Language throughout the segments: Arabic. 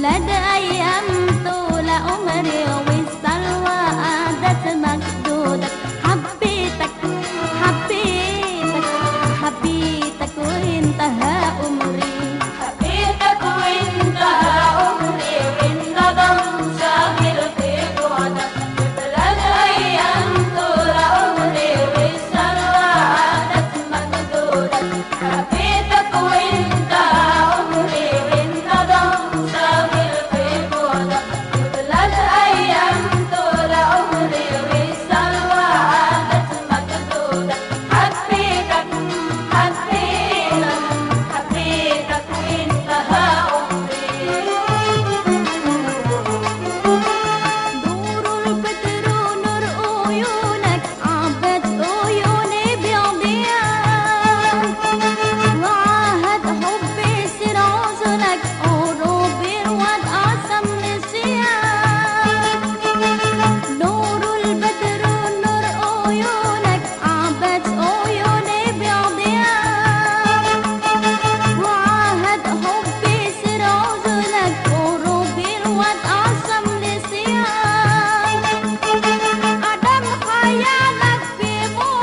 来的爱。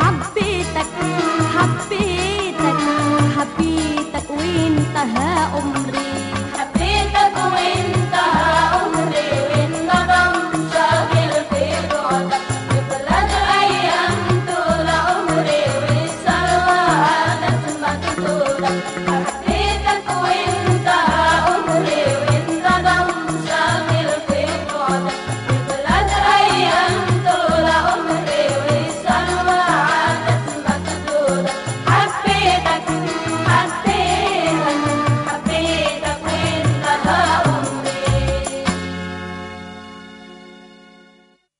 حبيتك حبيتك حبيتك وانتهى عمري